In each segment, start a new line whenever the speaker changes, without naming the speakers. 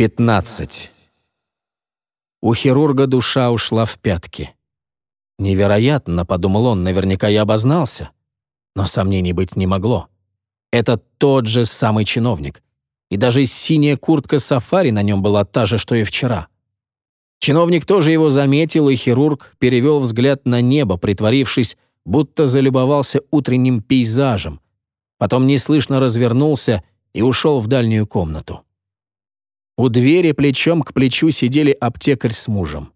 15. У хирурга душа ушла в пятки. Невероятно, подумал он, наверняка я обознался. Но сомнений быть не могло. Это тот же самый чиновник. И даже синяя куртка сафари на нем была та же, что и вчера. Чиновник тоже его заметил, и хирург перевел взгляд на небо, притворившись, будто залюбовался утренним пейзажем. Потом неслышно развернулся и ушел в дальнюю комнату. У двери плечом к плечу сидели аптекарь с мужем.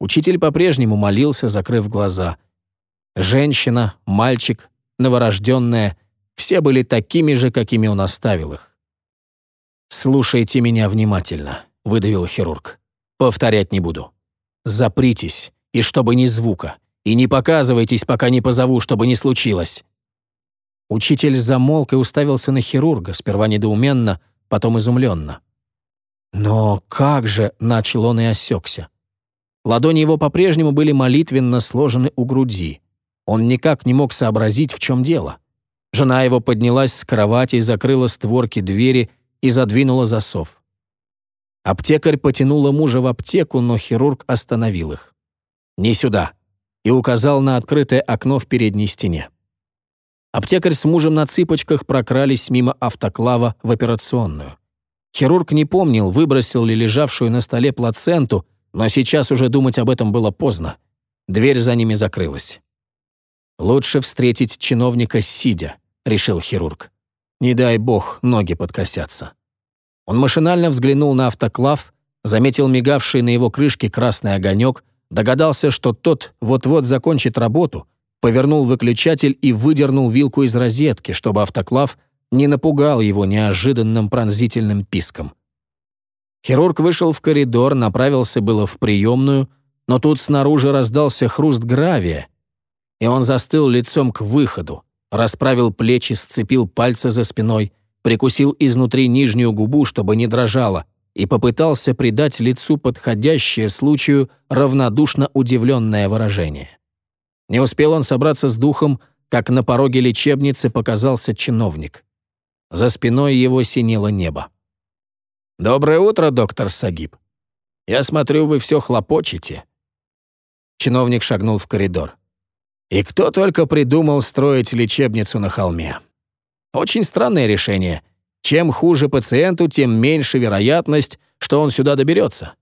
Учитель по-прежнему молился, закрыв глаза. Женщина, мальчик, новорожденная — все были такими же, какими он оставил их. «Слушайте меня внимательно», — выдавил хирург. «Повторять не буду. Запритесь, и чтобы ни звука, и не показывайтесь, пока не позову, чтобы не случилось». Учитель замолк и уставился на хирурга, сперва недоуменно, потом изумленно. «Но как же?» — начал он и осекся. Ладони его по-прежнему были молитвенно сложены у груди. Он никак не мог сообразить, в чем дело. Жена его поднялась с кровати и закрыла створки двери и задвинула засов. Аптекарь потянула мужа в аптеку, но хирург остановил их. «Не сюда», и указал на открытое окно в передней стене. Аптекарь с мужем на цыпочках прокрались мимо автоклава в операционную. Хирург не помнил, выбросил ли лежавшую на столе плаценту, но сейчас уже думать об этом было поздно. Дверь за ними закрылась. «Лучше встретить чиновника сидя», — решил хирург. «Не дай бог, ноги подкосятся». Он машинально взглянул на автоклав, заметил мигавший на его крышке красный огонек, догадался, что тот вот-вот закончит работу, повернул выключатель и выдернул вилку из розетки, чтобы автоклав не напугал его неожиданным пронзительным писком. Хирург вышел в коридор, направился было в приемную, но тут снаружи раздался хруст гравия, и он застыл лицом к выходу, расправил плечи, сцепил пальцы за спиной, прикусил изнутри нижнюю губу, чтобы не дрожало, и попытался придать лицу подходящее случаю равнодушно удивленное выражение. Не успел он собраться с духом, как на пороге лечебницы показался чиновник. За спиной его синело небо. «Доброе утро, доктор Сагиб. Я смотрю, вы все хлопочете». Чиновник шагнул в коридор. «И кто только придумал строить лечебницу на холме. Очень странное решение. Чем хуже пациенту, тем меньше вероятность, что он сюда доберется.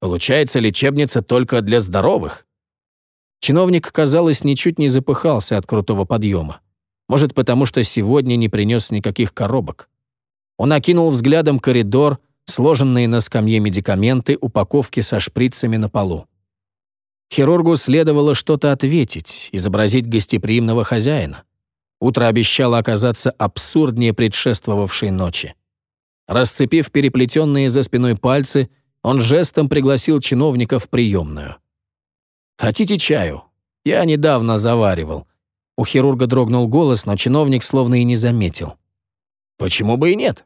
Получается, лечебница только для здоровых». Чиновник, казалось, ничуть не запыхался от крутого подъема. Может, потому что сегодня не принес никаких коробок. Он окинул взглядом коридор, сложенные на скамье медикаменты, упаковки со шприцами на полу. Хирургу следовало что-то ответить, изобразить гостеприимного хозяина. Утро обещало оказаться абсурднее предшествовавшей ночи. Расцепив переплетенные за спиной пальцы, он жестом пригласил чиновника в приемную. «Хотите чаю? Я недавно заваривал. У хирурга дрогнул голос, но чиновник словно и не заметил. «Почему бы и нет?»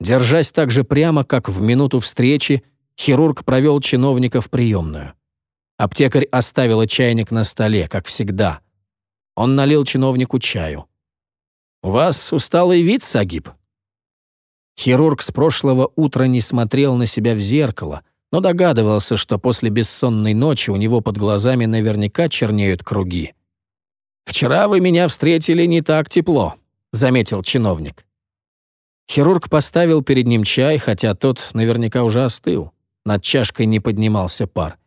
Держась так же прямо, как в минуту встречи, хирург провел чиновника в приемную. Аптекарь оставила чайник на столе, как всегда. Он налил чиновнику чаю. «У вас усталый вид, Сагиб?» Хирург с прошлого утра не смотрел на себя в зеркало, но догадывался, что после бессонной ночи у него под глазами наверняка чернеют круги. «Вчера вы меня встретили не так тепло», — заметил чиновник. Хирург поставил перед ним чай, хотя тот наверняка уже остыл. Над чашкой не поднимался пар.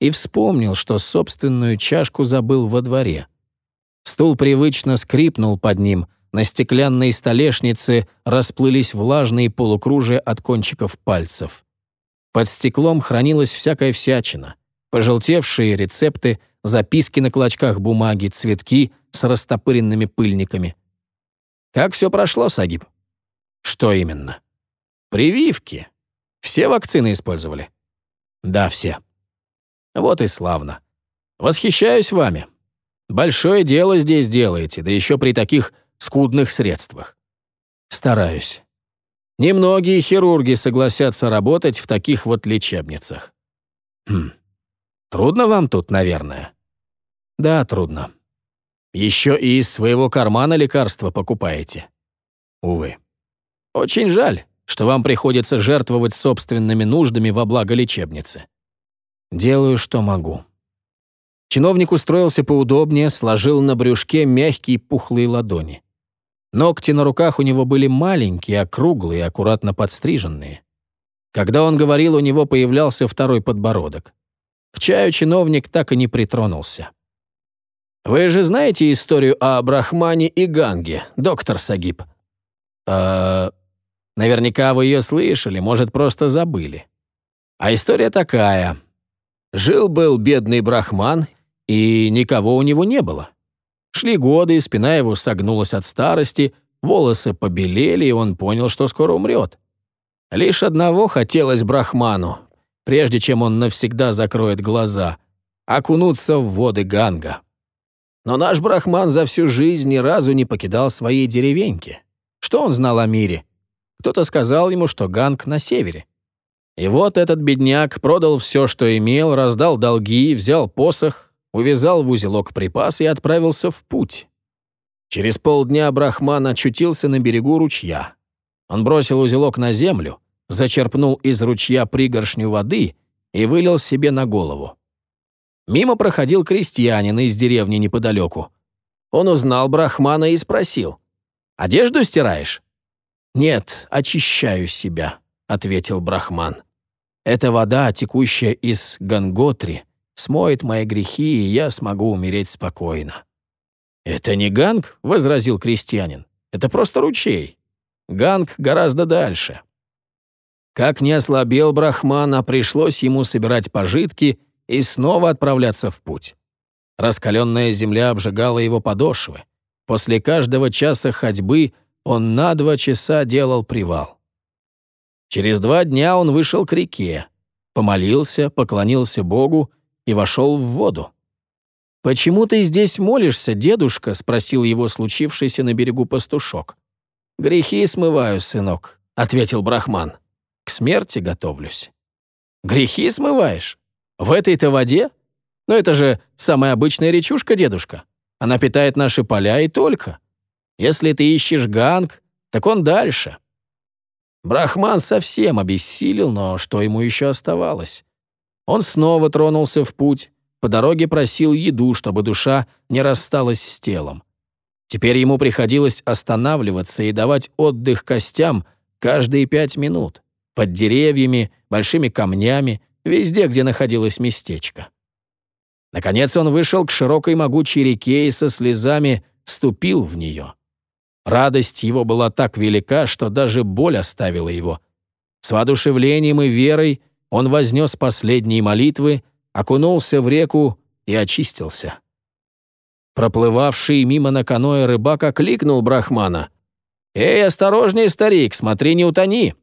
И вспомнил, что собственную чашку забыл во дворе. Стул привычно скрипнул под ним, на стеклянной столешнице расплылись влажные полукружия от кончиков пальцев. Под стеклом хранилась всякая всячина. Пожелтевшие рецепты — записки на клочках бумаги, цветки с растопыренными пыльниками. Как все прошло, Сагиб? Что именно? Прививки. Все вакцины использовали? Да, все. Вот и славно. Восхищаюсь вами. Большое дело здесь делаете, да еще при таких скудных средствах. Стараюсь. Немногие хирурги согласятся работать в таких вот лечебницах. Хм. Трудно вам тут, наверное. Да, трудно. Еще и из своего кармана лекарства покупаете. Увы. Очень жаль. что вам приходится жертвовать собственными нуждами во благо лечебницы. Делаю, что могу. Чиновник устроился поудобнее, сложил на брюшке мягкие пухлые ладони. Ногти на руках у него были маленькие, округлые, аккуратно подстриженные. Когда он говорил, у него появлялся второй подбородок. К чаю чиновник так и не притронулся. «Вы же знаете историю о Брахмане и Ганге, доктор Сагиб?» «Э, наверняка вы ее слышали, может, просто забыли. А история такая. Жил-был бедный Брахман, и никого у него не было. Шли годы, спина его согнулась от старости, волосы побелели, и он понял, что скоро умрет. Лишь одного хотелось Брахману, прежде чем он навсегда закроет глаза, окунуться в воды Ганга. Но наш брахман за всю жизнь ни разу не покидал своей деревеньки. Что он знал о мире? Кто-то сказал ему, что Ганг на севере. И вот этот бедняк продал все, что имел, раздал долги, взял посох, увязал в узелок припас и отправился в путь. Через полдня Брахман очутился на берегу ручья. Он бросил узелок на землю, зачерпнул из ручья пригоршню воды и вылил себе на голову. Мимо проходил крестьянин из деревни неподалеку. Он узнал Брахмана и спросил, «Одежду стираешь?» «Нет, очищаю себя», — ответил Брахман. «Эта вода, текущая из Ганготри, смоет мои грехи, и я смогу умереть спокойно». «Это не Ганг», — возразил крестьянин. «Это просто ручей. Ганг гораздо дальше». Как не ослабел Брахман, а пришлось ему собирать пожитки и снова отправляться в путь. Раскаленная земля обжигала его подошвы. После каждого часа ходьбы он на два часа делал привал. Через два дня он вышел к реке, помолился, поклонился Богу и вошел в воду. «Почему ты здесь молишься, дедушка?» — спросил его случившийся на берегу пастушок. «Грехи смываю, сынок», — ответил Брахман. «К смерти готовлюсь». «Грехи смываешь?» В этой-то воде? Но это же самая обычная речушка, дедушка. Она питает наши поля и только. Если ты ищешь ганг, так он дальше. Брахман совсем обессилел, но что ему еще оставалось? Он снова тронулся в путь, по дороге просил еду, чтобы душа не рассталась с телом. Теперь ему приходилось останавливаться и давать отдых костям каждые пять минут, под деревьями, большими камнями, везде, где находилось местечко. Наконец он вышел к широкой могучей реке и со слезами ступил в нее. Радость его была так велика, что даже боль оставила его. С воодушевлением и верой он вознес последние молитвы, окунулся в реку и очистился. Проплывавший мимо на каное рыбак окликнул Брахмана. «Эй, осторожней, старик, смотри, не утони!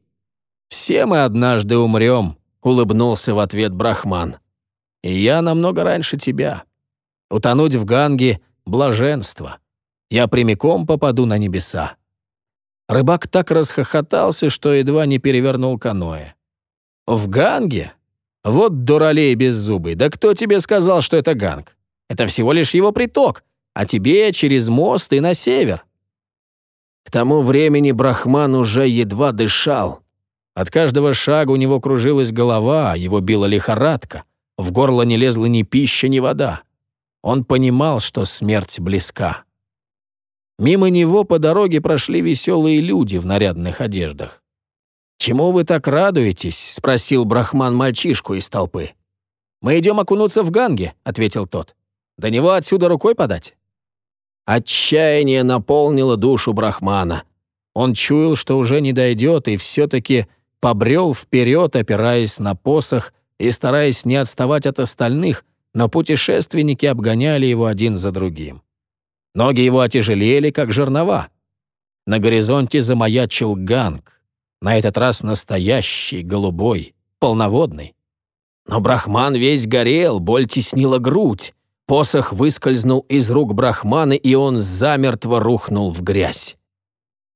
Все мы однажды умрем, — улыбнулся в ответ Брахман. «И я намного раньше тебя. Утонуть в Ганге — блаженство. Я прямиком попаду на небеса». Рыбак так расхохотался, что едва не перевернул каноэ. «В Ганге? Вот дуралей беззубый, да кто тебе сказал, что это Ганг? Это всего лишь его приток, а тебе через мост и на север». К тому времени Брахман уже едва дышал. От каждого шага у него кружилась голова, его била лихорадка. В горло не лезла ни пища, ни вода. Он понимал, что смерть близка. Мимо него по дороге прошли веселые люди в нарядных одеждах. «Чему вы так радуетесь?» — спросил Брахман мальчишку из толпы. «Мы идем окунуться в Ганге», — ответил тот. «До него отсюда рукой подать». Отчаяние наполнило душу Брахмана. Он чуял, что уже не дойдет, и все-таки побрел вперед, опираясь на посох и стараясь не отставать от остальных, но путешественники обгоняли его один за другим. Ноги его отяжелели, как жернова. На горизонте замаячил ганг, на этот раз настоящий, голубой, полноводный. Но Брахман весь горел, боль теснила грудь. Посох выскользнул из рук Брахмана, и он замертво рухнул в грязь.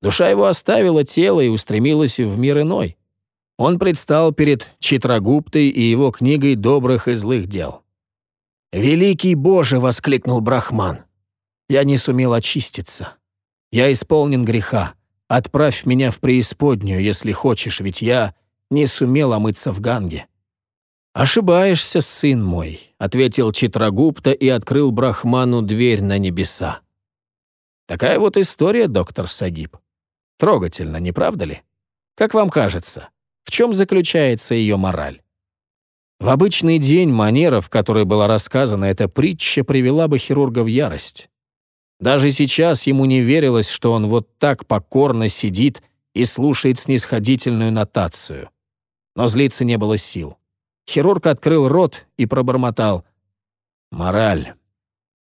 Душа его оставила тело и устремилась в мир иной он предстал перед Читрагуптой и его книгой добрых и злых дел. «Великий Боже!» — воскликнул Брахман. «Я не сумел очиститься. Я исполнен греха. отправь меня в преисподнюю, если хочешь, ведь я не сумел омыться в Ганге». «Ошибаешься, сын мой», — ответил Читрагупта и открыл Брахману дверь на небеса. Такая вот история, доктор Сагиб. Трогательно, не правда ли? Как вам кажется, в чем заключается ее мораль? В обычный день манера, в которой была рассказана эта притча, привела бы хирурга в ярость. Даже сейчас ему не верилось, что он вот так покорно сидит и слушает снисходительную нотацию. Но злиться не было сил. Хирург открыл рот и пробормотал. «Мораль.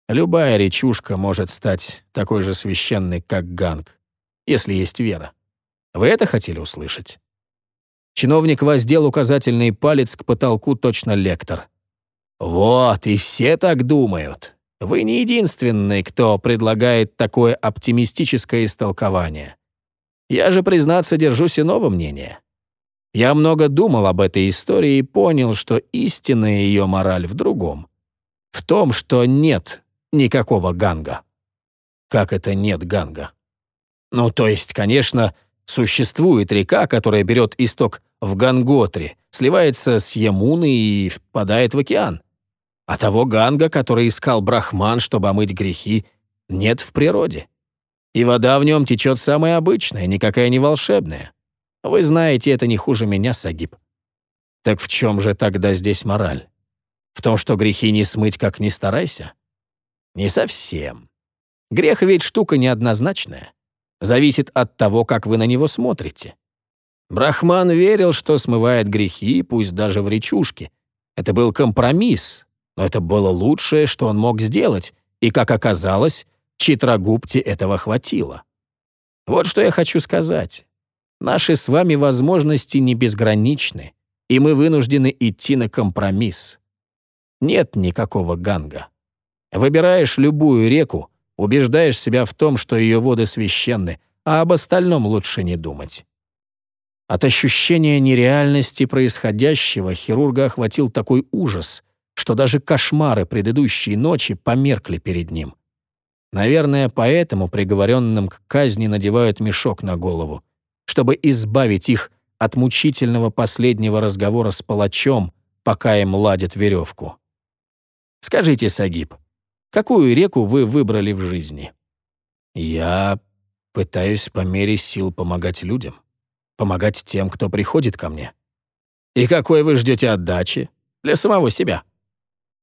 Любая речушка может стать такой же священной, как Ганг, если есть вера. Вы это хотели услышать?» Чиновник воздел указательный палец к потолку точно лектор. «Вот, и все так думают. Вы не единственный, кто предлагает такое оптимистическое истолкование. Я же, признаться, держусь иного мнения. Я много думал об этой истории и понял, что истинная ее мораль в другом. В том, что нет никакого ганга. Как это нет ганга? Ну, то есть, конечно, Существует река, которая берет исток в Ганготре, сливается с Ямуной и впадает в океан. А того Ганга, который искал Брахман, чтобы омыть грехи, нет в природе. И вода в нем течет самая обычная, никакая не волшебная. Вы знаете это не хуже меня, Сагиб. Так в чем же тогда здесь мораль? В том, что грехи не смыть, как ни старайся? Не совсем. Грех ведь штука неоднозначная зависит от того, как вы на него смотрите. Брахман верил, что смывает грехи, пусть даже в речушке. Это был компромисс, но это было лучшее, что он мог сделать, и, как оказалось, Читрагупте этого хватило. Вот что я хочу сказать. Наши с вами возможности не безграничны, и мы вынуждены идти на компромисс. Нет никакого ганга. Выбираешь любую реку, убеждаешь себя в том, что ее воды священны, а об остальном лучше не думать. От ощущения нереальности происходящего хирурга охватил такой ужас, что даже кошмары предыдущей ночи померкли перед ним. Наверное, поэтому приговоренным к казни надевают мешок на голову, чтобы избавить их от мучительного последнего разговора с палачом, пока им ладят веревку. Скажите, Сагиб, Какую реку вы выбрали в жизни? Я пытаюсь по мере сил помогать людям. Помогать тем, кто приходит ко мне. И какой вы ждете отдачи? Для самого себя?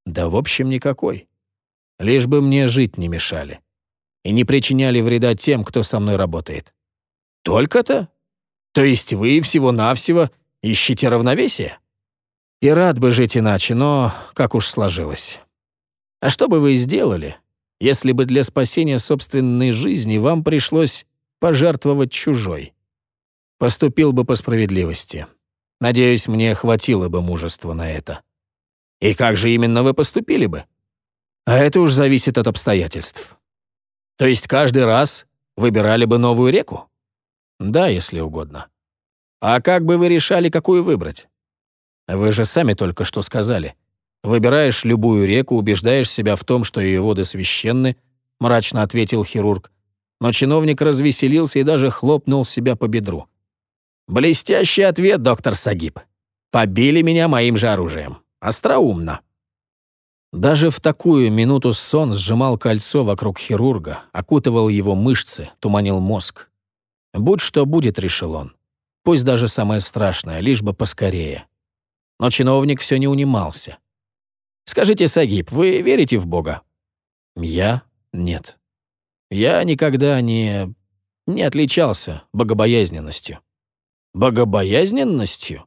Да в общем никакой. Лишь бы мне жить не мешали. И не причиняли вреда тем, кто со мной работает. Только-то? То есть вы всего-навсего ищете равновесие? И рад бы жить иначе, но как уж сложилось. А что бы вы сделали, если бы для спасения собственной жизни вам пришлось пожертвовать чужой? Поступил бы по справедливости. Надеюсь, мне хватило бы мужества на это. И как же именно вы поступили бы? А это уж зависит от обстоятельств. То есть каждый раз выбирали бы новую реку? Да, если угодно. А как бы вы решали, какую выбрать? Вы же сами только что сказали. Выбираешь любую реку, убеждаешь себя в том, что ее воды священны, мрачно ответил хирург. Но чиновник развеселился и даже хлопнул себя по бедру. Блестящий ответ, доктор Сагиб. Побили меня моим же оружием. Остроумно. Даже в такую минуту сон сжимал кольцо вокруг хирурга, окутывал его мышцы, туманил мозг. Будь что будет, решил он. Пусть даже самое страшное, лишь бы поскорее. Но чиновник все не унимался. Скажите, Сагиб, вы верите в Бога? Я? Нет. Я никогда не... не отличался богобоязненностью. Богобоязненностью?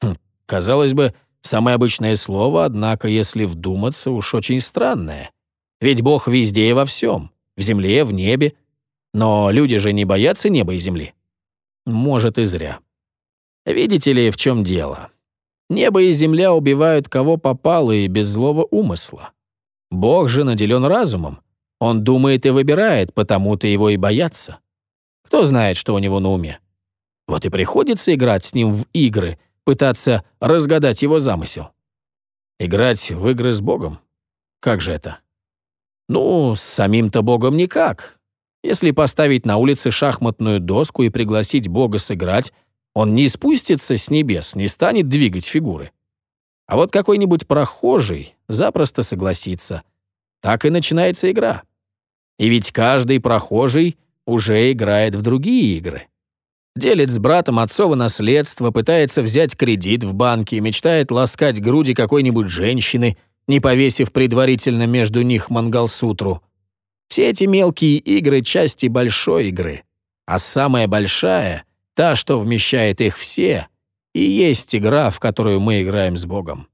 Хм, казалось бы, самое обычное слово, однако, если вдуматься, уж очень странное. Ведь Бог везде и во всем. В земле, в небе. Но люди же не боятся неба и земли. Может, и зря. Видите ли, в чем дело? Небо и земля убивают кого попало и без злого умысла. Бог же наделен разумом. Он думает и выбирает, потому-то его и боятся. Кто знает, что у него на уме? Вот и приходится играть с ним в игры, пытаться разгадать его замысел. Играть в игры с Богом? Как же это? Ну, с самим-то Богом никак. Если поставить на улице шахматную доску и пригласить Бога сыграть, он не спустится с небес, не станет двигать фигуры. А вот какой-нибудь прохожий запросто согласится. Так и начинается игра. И ведь каждый прохожий уже играет в другие игры. Делит с братом отцово наследство, пытается взять кредит в банке, мечтает ласкать груди какой-нибудь женщины, не повесив предварительно между них мангалсутру. Все эти мелкие игры — части большой игры. А самая большая, та, что вмещает их все, и есть игра, в которую мы играем с Богом.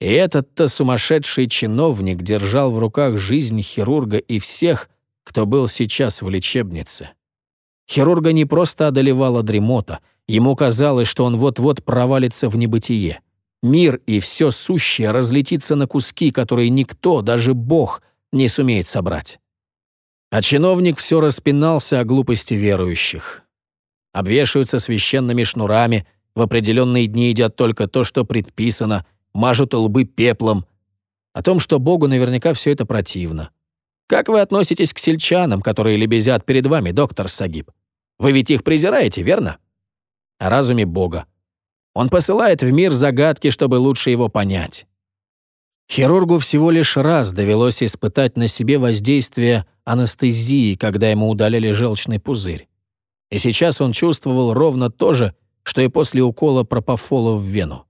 И этот-то сумасшедший чиновник держал в руках жизнь хирурга и всех, кто был сейчас в лечебнице. Хирурга не просто одолевала дремота, ему казалось, что он вот-вот провалится в небытие. Мир и все сущее разлетится на куски, которые никто, даже Бог, не сумеет собрать. А чиновник все распинался о глупости верующих. Обвешиваются священными шнурами, в определенные дни едят только то, что предписано, мажут лбы пеплом. О том, что Богу наверняка все это противно. Как вы относитесь к сельчанам, которые лебезят перед вами, доктор Сагиб? Вы ведь их презираете, верно? О разуме Бога. Он посылает в мир загадки, чтобы лучше его понять. Хирургу всего лишь раз довелось испытать на себе воздействие анестезии, когда ему удаляли желчный пузырь. И сейчас он чувствовал ровно то же, что и после укола пропофола в вену.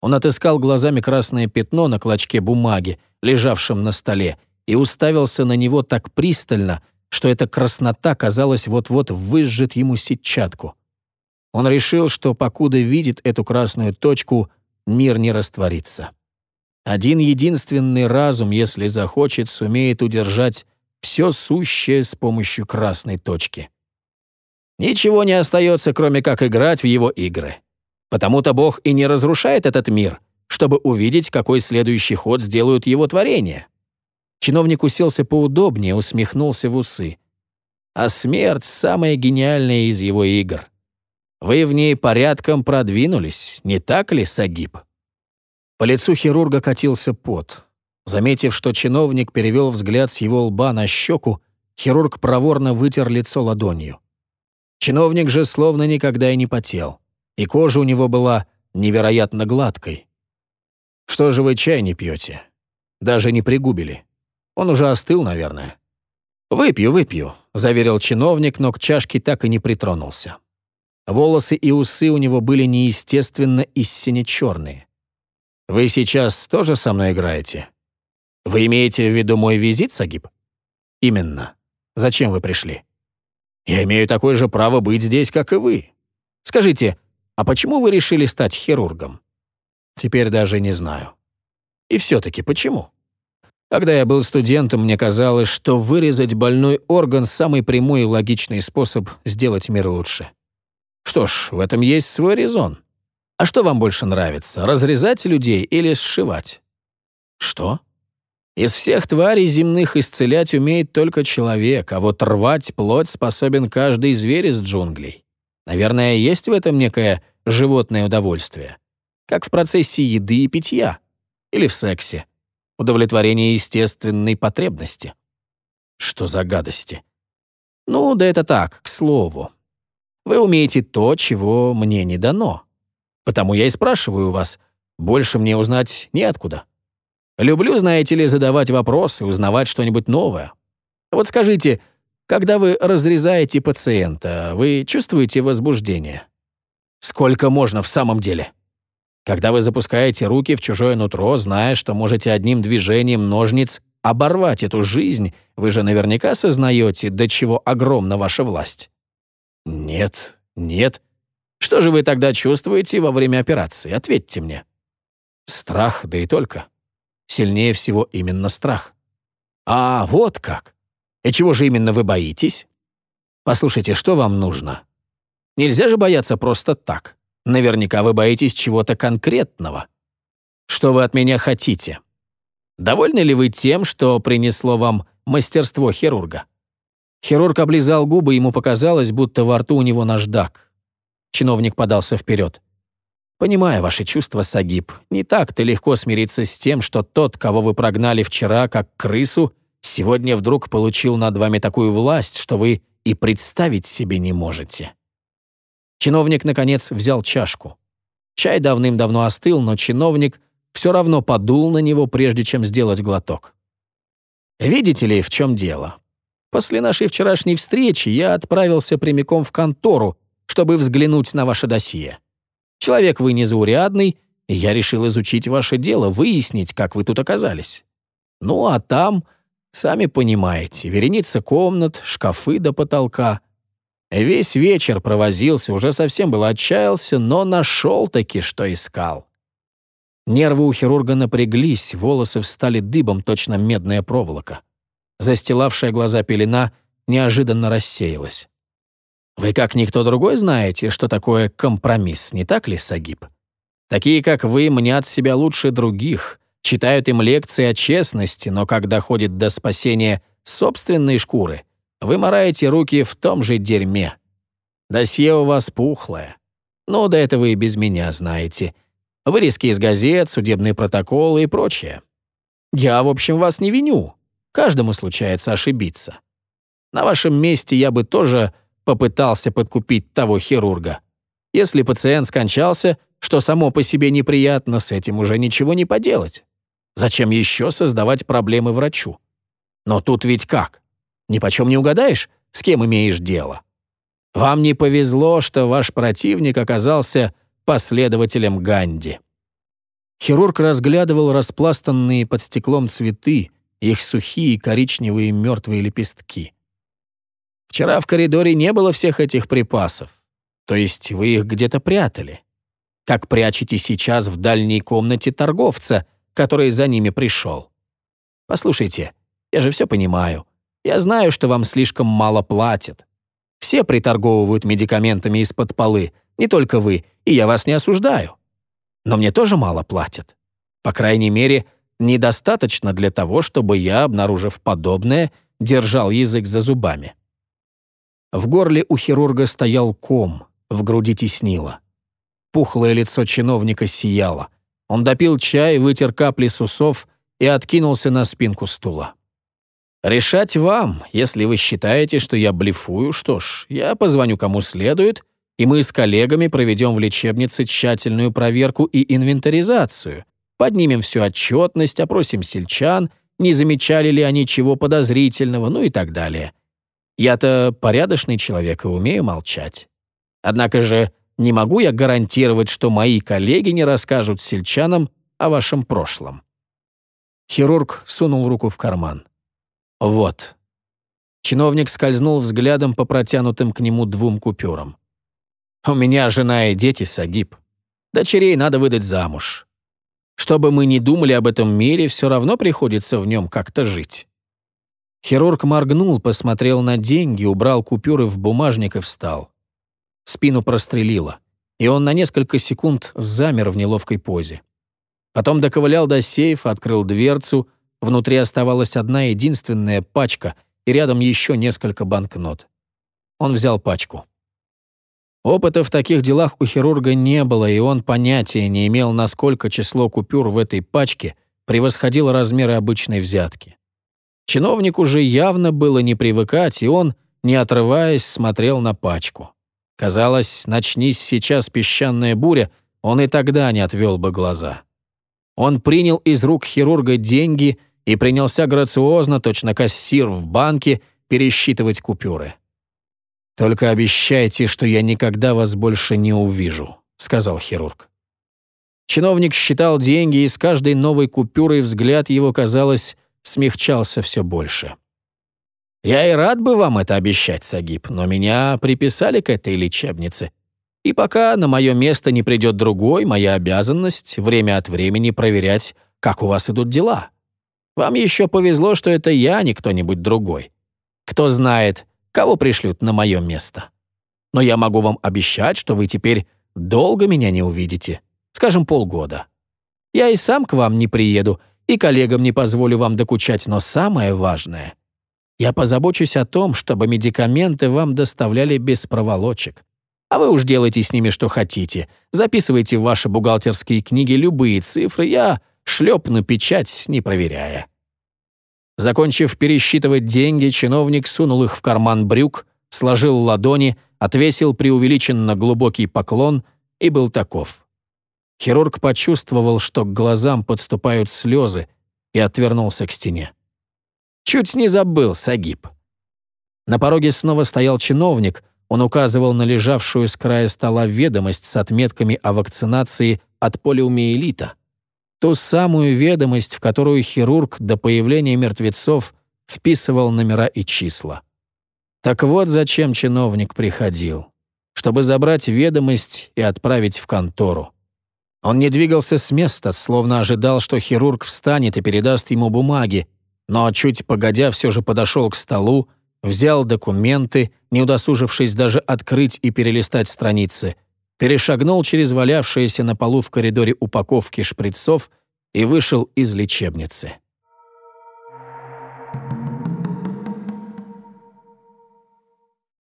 Он отыскал глазами красное пятно на клочке бумаги, лежавшем на столе, и уставился на него так пристально, что эта краснота, казалось, вот-вот выжжет ему сетчатку. Он решил, что покуда видит эту красную точку, мир не растворится. Один единственный разум, если захочет, сумеет удержать все сущее с помощью красной точки. Ничего не остается, кроме как играть в его игры. Потому-то Бог и не разрушает этот мир, чтобы увидеть, какой следующий ход сделают его творения. Чиновник уселся поудобнее, усмехнулся в усы. А смерть — самая гениальная из его игр. Вы в ней порядком продвинулись, не так ли, Сагиб? По лицу хирурга катился пот. Заметив, что чиновник перевел взгляд с его лба на щеку, хирург проворно вытер лицо ладонью. Чиновник же словно никогда и не потел, и кожа у него была невероятно гладкой. «Что же вы чай не пьете? Даже не пригубили. Он уже остыл, наверное». «Выпью, выпью», — заверил чиновник, но к чашке так и не притронулся. Волосы и усы у него были неестественно и сине-черные. «Вы сейчас тоже со мной играете? Вы имеете в виду мой визит, Сагиб?» «Именно. Зачем вы пришли?» Я имею такое же право быть здесь, как и вы. Скажите, а почему вы решили стать хирургом? Теперь даже не знаю. И все-таки почему? Когда я был студентом, мне казалось, что вырезать больной орган – самый прямой и логичный способ сделать мир лучше. Что ж, в этом есть свой резон. А что вам больше нравится, разрезать людей или сшивать? Что? Из всех тварей земных исцелять умеет только человек, а вот рвать плоть способен каждый зверь из джунглей. Наверное, есть в этом некое животное удовольствие. Как в процессе еды и питья. Или в сексе. Удовлетворение естественной потребности. Что за гадости? Ну, да это так, к слову. Вы умеете то, чего мне не дано. Потому я и спрашиваю вас, больше мне узнать неоткуда. Люблю, знаете ли, задавать вопросы, узнавать что-нибудь новое. Вот скажите, когда вы разрезаете пациента, вы чувствуете возбуждение? Сколько можно в самом деле? Когда вы запускаете руки в чужое нутро, зная, что можете одним движением ножниц оборвать эту жизнь, вы же наверняка сознаете, до чего огромна ваша власть. Нет, нет. Что же вы тогда чувствуете во время операции? Ответьте мне. Страх, да и только. Сильнее всего именно страх. А, вот как. И чего же именно вы боитесь? Послушайте, что вам нужно? Нельзя же бояться просто так. Наверняка вы боитесь чего-то конкретного. Что вы от меня хотите? Довольны ли вы тем, что принесло вам мастерство хирурга? Хирург облизал губы, ему показалось, будто во рту у него наждак. Чиновник подался вперед. Понимая ваши чувства, Сагиб, не так-то легко смириться с тем, что тот, кого вы прогнали вчера как крысу, сегодня вдруг получил над вами такую власть, что вы и представить себе не можете». Чиновник, наконец, взял чашку. Чай давным-давно остыл, но чиновник все равно подул на него, прежде чем сделать глоток. «Видите ли, в чем дело? После нашей вчерашней встречи я отправился прямиком в контору, чтобы взглянуть на ваше досье. Человек вы незаурядный, и я решил изучить ваше дело, выяснить, как вы тут оказались. Ну а там, сами понимаете, вереница комнат, шкафы до потолка. Весь вечер провозился, уже совсем был отчаялся, но нашел-таки, что искал. Нервы у хирурга напряглись, волосы встали дыбом, точно медная проволока. Застилавшая глаза пелена неожиданно рассеялась. Вы, как никто другой, знаете, что такое компромисс, не так ли, Сагиб? Такие, как вы, мнят себя лучше других, читают им лекции о честности, но когда доходит до спасения собственной шкуры, вы мораете руки в том же дерьме. Досье у вас пухлое. Ну, да это вы и без меня знаете. Вырезки из газет, судебные протоколы и прочее. Я, в общем, вас не виню. Каждому случается ошибиться. На вашем месте я бы тоже попытался подкупить того хирурга. Если пациент скончался, что само по себе неприятно, с этим уже ничего не поделать. Зачем еще создавать проблемы врачу? Но тут ведь как? Ни почем не угадаешь, с кем имеешь дело. Вам не повезло, что ваш противник оказался последователем Ганди. Хирург разглядывал распластанные под стеклом цветы, их сухие коричневые мертвые лепестки. Вчера в коридоре не было всех этих припасов. То есть вы их где-то прятали. Как прячете сейчас в дальней комнате торговца, который за ними пришел. Послушайте, я же все понимаю. Я знаю, что вам слишком мало платят. Все приторговывают медикаментами из-под полы, не только вы, и я вас не осуждаю. Но мне тоже мало платят. По крайней мере, недостаточно для того, чтобы я, обнаружив подобное, держал язык за зубами. В горле у хирурга стоял ком, в груди теснило. Пухлое лицо чиновника сияло. Он допил чай, вытер капли с усов и откинулся на спинку стула. «Решать вам. Если вы считаете, что я блефую, что ж, я позвоню кому следует, и мы с коллегами проведем в лечебнице тщательную проверку и инвентаризацию, поднимем всю отчетность, опросим сельчан, не замечали ли они чего подозрительного, ну и так далее. Я-то порядочный человек и умею молчать. Однако же не могу я гарантировать, что мои коллеги не расскажут сельчанам о вашем прошлом». Хирург сунул руку в карман. «Вот». Чиновник скользнул взглядом по протянутым к нему двум купюрам. «У меня жена и дети, Сагиб. Дочерей надо выдать замуж. Что бы мы ни думали об этом мире, все равно приходится в нем как-то жить. Хирург моргнул, посмотрел на деньги, убрал купюры в бумажник и встал. Спину прострелило, и он на несколько секунд замер в неловкой позе. Потом доковылял до сейфа, открыл дверцу, внутри оставалась одна единственная пачка и рядом еще несколько банкнот. Он взял пачку. Опыта в таких делах у хирурга не было, и он понятия не имел, насколько число купюр в этой пачке превосходило размеры обычной взятки. Чиновнику же явно было не привыкать, и он, не отрываясь, смотрел на пачку. Казалось, начнись сейчас песчаная буря, он и тогда не отвел бы глаза. Он принял из рук хирурга деньги и принялся грациозно, точно кассир в банке, пересчитывать купюры. «Только обещайте, что я никогда вас больше не увижу», — сказал хирург. Чиновник считал деньги, и с каждой новой купюрой взгляд его, казалось, смягчался все больше. «Я и рад бы вам это обещать, Сагиб, но меня приписали к этой лечебнице. И пока на мое место не придет другой, моя обязанность время от времени проверять, как у вас идут дела. Вам еще повезло, что это я, а не кто-нибудь другой. Кто знает, кого пришлют на мое место. Но я могу вам обещать, что вы теперь долго меня не увидите, скажем, полгода. Я и сам к вам не приеду, и коллегам не позволю вам докучать, но самое важное — я позабочусь о том, чтобы медикаменты вам доставляли без проволочек. А вы уж делайте с ними что хотите. Записывайте в ваши бухгалтерские книги любые цифры, я шлепну печать, не проверяя. Закончив пересчитывать деньги, чиновник сунул их в карман брюк, сложил ладони, отвесил преувеличенно глубокий поклон и был таков. Хирург почувствовал, что к глазам подступают слезы, и отвернулся к стене. Чуть не забыл Сагиб. На пороге снова стоял чиновник, он указывал на лежавшую с края стола ведомость с отметками о вакцинации от полиомиелита. Ту самую ведомость, в которую хирург до появления мертвецов вписывал номера и числа. Так вот зачем чиновник приходил. Чтобы забрать ведомость и отправить в контору. Он не двигался с места, словно ожидал, что хирург встанет и передаст ему бумаги, но чуть погодя все же подошел к столу, взял документы, не удосужившись даже открыть и перелистать страницы, перешагнул через валявшиеся на полу в коридоре упаковки шприцов и вышел из лечебницы. Thank you.